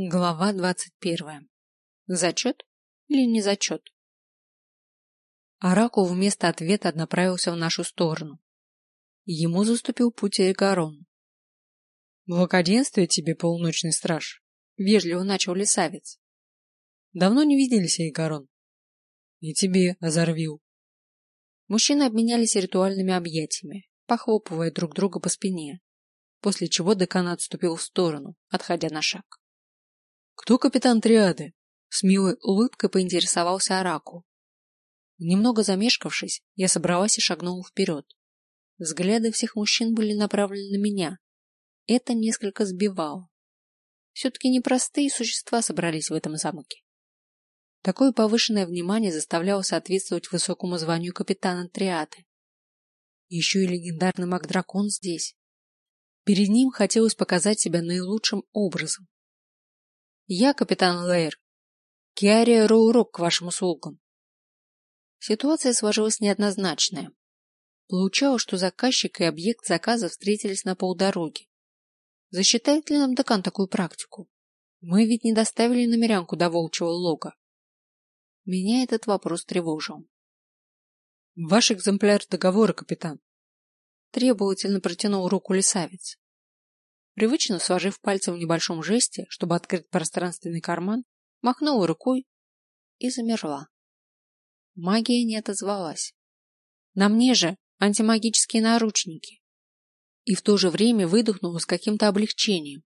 Глава двадцать первая. Зачет или не зачет? Оракул вместо ответа направился в нашу сторону. Ему заступил путь Эгарон. «Благоденствие тебе, полуночный страж!» — вежливо начал лесавец. «Давно не виделись, Эгарон?» «И тебе, Озорвил!» Мужчины обменялись ритуальными объятиями, похлопывая друг друга по спине, после чего декан отступил в сторону, отходя на шаг. «Кто капитан Триады?» С милой улыбкой поинтересовался Араку. Немного замешкавшись, я собралась и шагнула вперед. Взгляды всех мужчин были направлены на меня. Это несколько сбивало. Все-таки непростые существа собрались в этом замке. Такое повышенное внимание заставляло соответствовать высокому званию капитана Триады. Еще и легендарный маг-дракон здесь. Перед ним хотелось показать себя наилучшим образом, я капитан Лейер. Киария Роурок к вашим услугам. Ситуация сложилась неоднозначная. Получалось, что заказчик и объект заказа встретились на полдороги. Засчитает ли нам декан такую практику? Мы ведь не доставили намерянку до волчьего лога. Меня этот вопрос тревожил. Ваш экземпляр договора, капитан. Требовательно протянул руку лесавец. Привычно сложив пальцы в небольшом жесте, чтобы открыть пространственный карман, махнула рукой и замерла. Магия не отозвалась. На мне же антимагические наручники. И в то же время выдохнула с каким-то облегчением.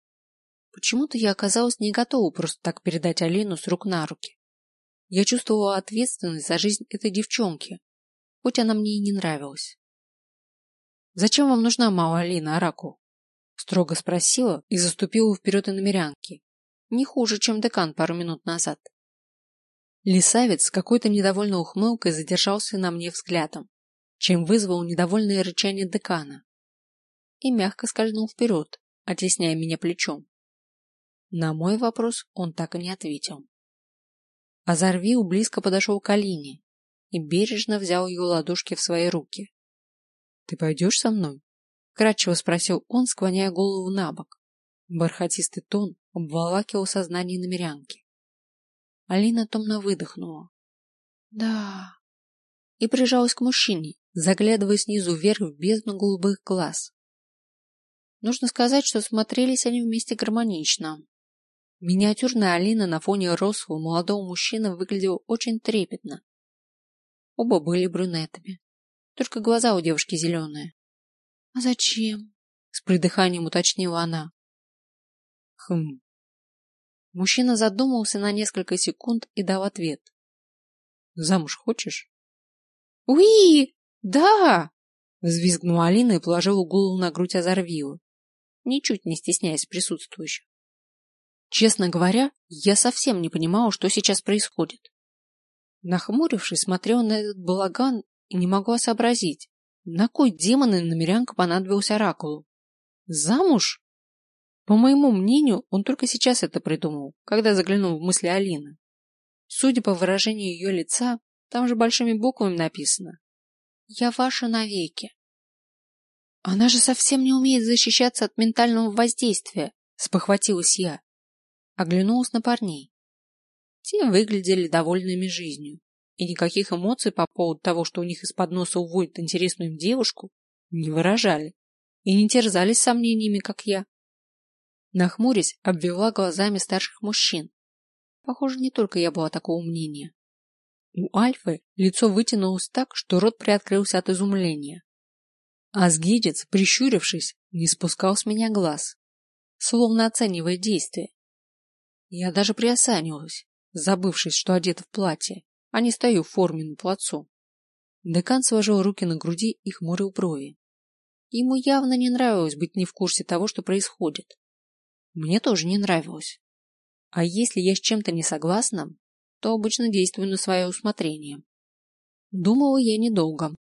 Почему-то я оказалась не готова просто так передать Алину с рук на руки. Я чувствовала ответственность за жизнь этой девчонки, хоть она мне и не нравилась. «Зачем вам нужна малая Алина, Араку?» Строго спросила и заступила вперед и намерянки. Не хуже, чем декан пару минут назад. Лисавец с какой-то недовольной ухмылкой задержался на мне взглядом, чем вызвал недовольное рычание декана. И мягко скользнул вперед, оттесняя меня плечом. На мой вопрос он так и не ответил. Азарвил близко подошел к Алине и бережно взял ее ладошки в свои руки. — Ты пойдешь со мной? Кратчево спросил он, склоняя голову на бок. Бархатистый тон обволакивал сознание намерянки. Алина томно выдохнула. Да. И прижалась к мужчине, заглядывая снизу вверх в бездну голубых глаз. Нужно сказать, что смотрелись они вместе гармонично. Миниатюрная Алина на фоне рослого молодого мужчины выглядела очень трепетно. Оба были брюнетами. Только глаза у девушки зеленые. «А зачем?» — с придыханием уточнила она. «Хм». Мужчина задумался на несколько секунд и дал ответ. «Замуж хочешь?» «Уи! Да!» — взвизгнула Алина и положила голову на грудь Азарвила, ничуть не стесняясь присутствующих. Честно говоря, я совсем не понимала, что сейчас происходит. Нахмурившись, смотрела на этот балаган и не могла сообразить, на кой демон и намерянка понадобился Оракулу? Замуж? По моему мнению, он только сейчас это придумал, когда заглянул в мысли Алины. Судя по выражению ее лица, там же большими буквами написано «Я ваша навеки». Она же совсем не умеет защищаться от ментального воздействия, спохватилась я. Оглянулась на парней. Те выглядели довольными жизнью и никаких эмоций по поводу того, что у них из-под носа уводят интересную им девушку, не выражали и не терзались сомнениями, как я. Нахмурясь, обвела глазами старших мужчин. Похоже, не только я была такого мнения. У Альфы лицо вытянулось так, что рот приоткрылся от изумления. А сгидец, прищурившись, не спускал с меня глаз, словно оценивая действие. Я даже приосанилась, забывшись, что одета в платье, а не стою в форме на плацу. Декан сложил руки на груди и хмурил брови. Ему явно не нравилось быть не в курсе того, что происходит. Мне тоже не нравилось. А если я с чем-то не согласна, то обычно действую на свое усмотрение. Думала я недолго.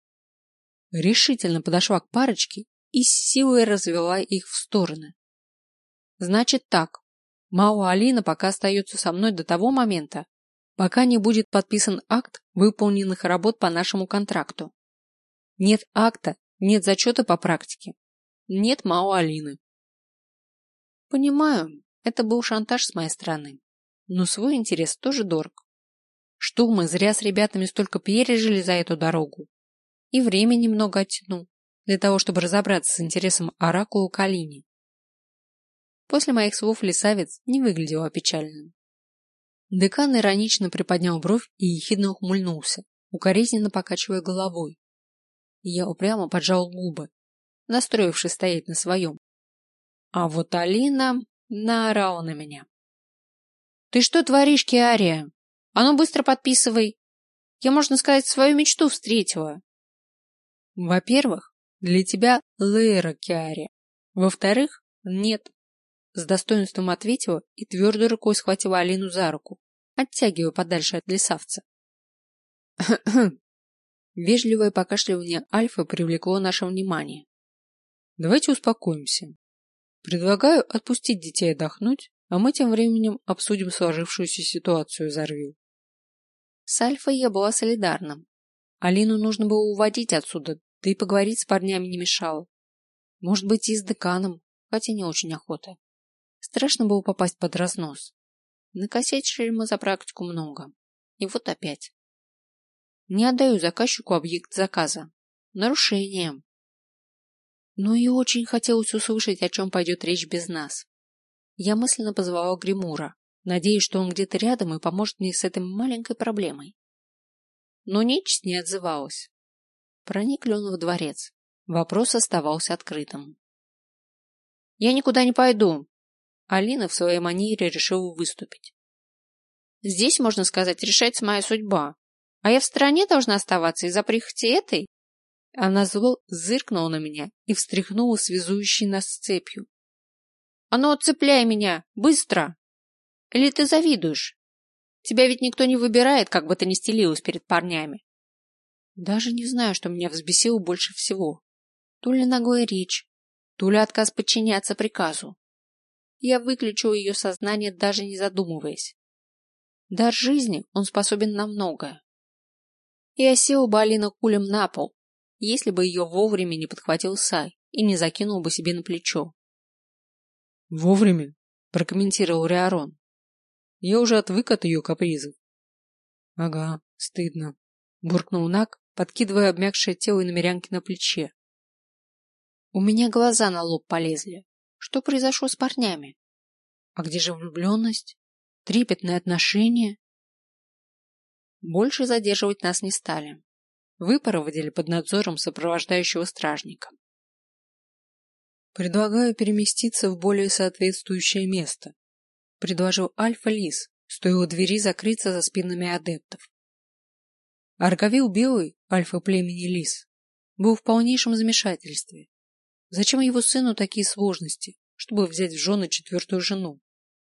Решительно подошла к парочке и с силой развела их в стороны. Значит так, Мало Алина пока остается со мной до того момента, пока не будет подписан акт выполненных работ по нашему контракту. Нет акта, нет зачета по практике. Нет Мао Алины. Понимаю, Это был шантаж с моей стороны. Но свой интерес тоже дорог. Что мы зря с ребятами столько пережили за эту дорогу. И время немного оттянул для того, чтобы разобраться с интересом Оракула Калини. После моих слов лесавец не выглядел опечаленным. Декан иронично приподнял бровь и ехидно ухмыльнулся, укоризненно покачивая головой. Я упрямо поджал губы, настроившись стоять на своем. А вот Алина наорала на меня. — Ты что творишь, Киария? А ну быстро подписывай. Я, можно сказать, свою мечту встретила. Во-первых, для тебя Лейра Киария. Во-вторых, нет. С достоинством ответила и твердой рукой схватила Алину за руку, оттягивая подальше от лесавца. Вежливое покашливание Альфа привлекло наше внимание. Давайте успокоимся. Предлагаю отпустить детей отдохнуть, а мы тем временем обсудим сложившуюся ситуацию, Зарвил. С Альфой я была солидарна. Алину нужно было уводить отсюда, да и поговорить с парнями не мешало. Может быть, и с деканом, хотя не очень охота. Страшно было попасть под разнос. Накосячили мы за практику много. И вот опять. Не отдаю заказчику объект заказа. Нарушение. Но и очень хотелось услышать, о чем пойдет речь без нас. Я мысленно позвала Гримура, надеясь, что он где-то рядом и поможет мне с этой маленькой проблемой. Но нечисть не отзывалась. Проник ли он во дворец? Вопрос оставался открытым. «Я никуда не пойду!» Алина в своей манере решила выступить. «Здесь, можно сказать, решается моя судьба. А я в стороне должна оставаться из-за прихоти этой?» Она зло зыркнула на меня и встряхнула связующей нас цепью. «А ну, отцепляй меня! Быстро!» Или ты завидуешь? Тебя ведь никто не выбирает, как бы ты ни стелилась перед парнями. Даже не знаю, что меня взбесило больше всего. То ли наглая речь, то ли отказ подчиняться приказу. Я выключил ее сознание, даже не задумываясь. Дар жизни он способен на многое. И осел бы Алина кулем на пол, если бы ее вовремя не подхватил Сай и не закинул бы себе на плечо. «Вовремя?» – прокомментировал Риарон. Я уже отвык от ее капризов. Ага, стыдно. Буркнул Нак, подкидывая обмякшее тело и намерянки на плече. У меня глаза на лоб полезли. Что произошло с парнями? А где же влюбленность? Трепетные отношения? Больше задерживать нас не стали. Выпроводили под надзором сопровождающего стражника. Предлагаю переместиться в более соответствующее место, предложил Альфа-Лис, стоило двери закрыться за спинами адептов. Арговил Белый, альфа-племени Лис, был в полнейшем замешательстве. Зачем его сыну такие сложности, чтобы взять в жены четвертую жену?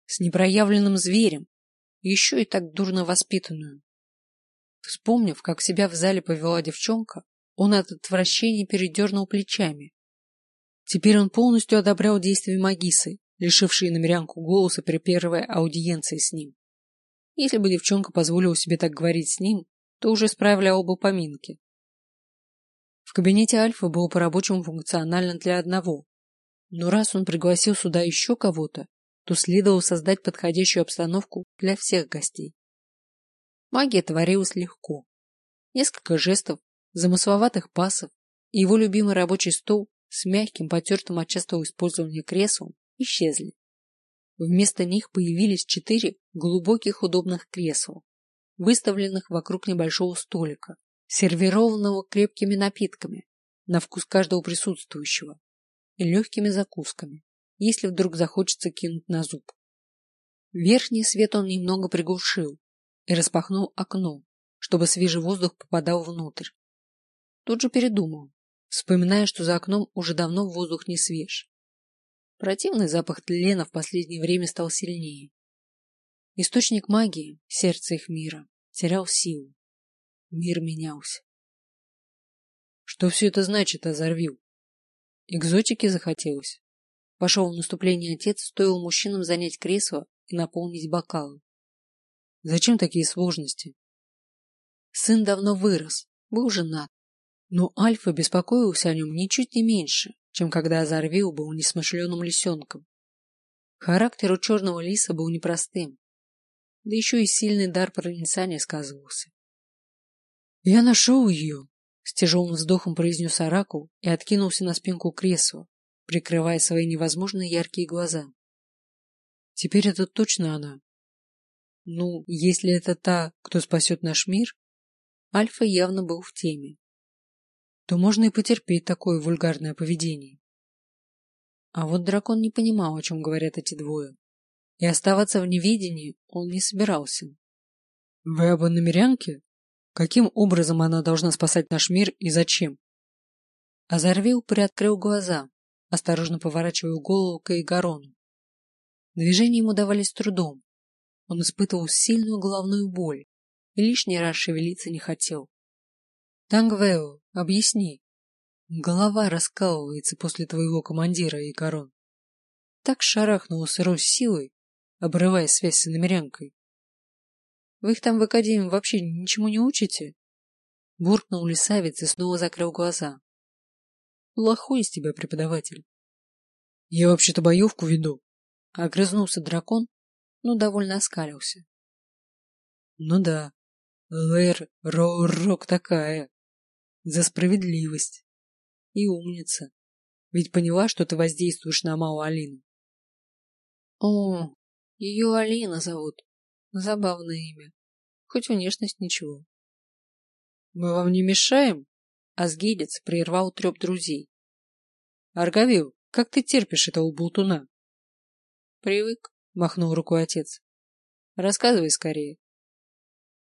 С непроявленным зверем, еще и так дурно воспитанную. Вспомнив, как себя в зале повела девчонка, он от отвращения передернул плечами. Теперь он полностью одобрял действия Магисы лишившие намерянку голоса при первой аудиенции с ним. Если бы девчонка позволила себе так говорить с ним, то уже справляла бы поминки. В кабинете Альфа было по-рабочему функционально для одного. Но раз он пригласил сюда еще кого-то, то следовало создать подходящую обстановку для всех гостей. Магия творилась легко. Несколько жестов, замысловатых пасов и его любимый рабочий стол с мягким, потертым от частого использования креслом исчезли. Вместо них появились четыре глубоких удобных кресла, выставленных вокруг небольшого столика, сервированного крепкими напитками на вкус каждого присутствующего и легкими закусками, если вдруг захочется кинуть на зуб. Верхний свет он немного приглушил и распахнул окно, чтобы свежий воздух попадал внутрь. Тут же передумал, вспоминая, что за окном уже давно воздух не свеж. Противный запах тлена в последнее время стал сильнее. Источник магии, сердце их мира, терял силу. Мир менялся. Что все это значит, озорвил? Экзотики захотелось. Пошел в наступление отец, стоил мужчинам занять кресло и наполнить бокалы. Зачем такие сложности? Сын давно вырос, был женат, но Альфа беспокоился о нем ничуть не меньше, чем когда Азарвил был несмышленым лисенком. Характер у черного лиса был непростым, да еще и сильный дар проницания сказывался. «Я нашел ее!» — с тяжелым вздохом произнес Оракул и откинулся на спинку кресла, прикрывая свои невозможно яркие глаза. «Теперь это точно она. Ну, если это та, кто спасет наш мир, Альфа явно был в теме, то можно и потерпеть такое вульгарное поведение. А вот дракон не понимал, о чем говорят эти двое, и оставаться в неведении он не собирался. «Вы об намерянке? Каким образом она должна спасать наш мир и зачем?» Азарвил приоткрыл глаза, осторожно поворачивая голову к Эйгарону. Движения ему давались трудом. Он испытывал сильную головную боль и лишний раз шевелиться не хотел. Тангвео, объясни. Голова раскалывается после твоего командира, Икарон. Так шарахнула сырой силой, обрывая связь с иномерянкой. Вы их там в академии вообще ничему не учите? Буркнул лисавец и снова закрыл глаза. Плохой из тебя преподаватель. Я вообще-то боевку веду. Огрызнулся дракон, но довольно оскалился. Ну да, Лэр Роурок такая. За справедливость. И умница. Ведь поняла, что ты воздействуешь на Мау Алину. О, ее Алина зовут. Забавное имя. Хоть внешность ничего. Мы вам не мешаем? Азгидец прервал треп друзей. Аргавил, как ты терпишь этого болтуна? Привык, махнул рукой отец. Рассказывай скорее.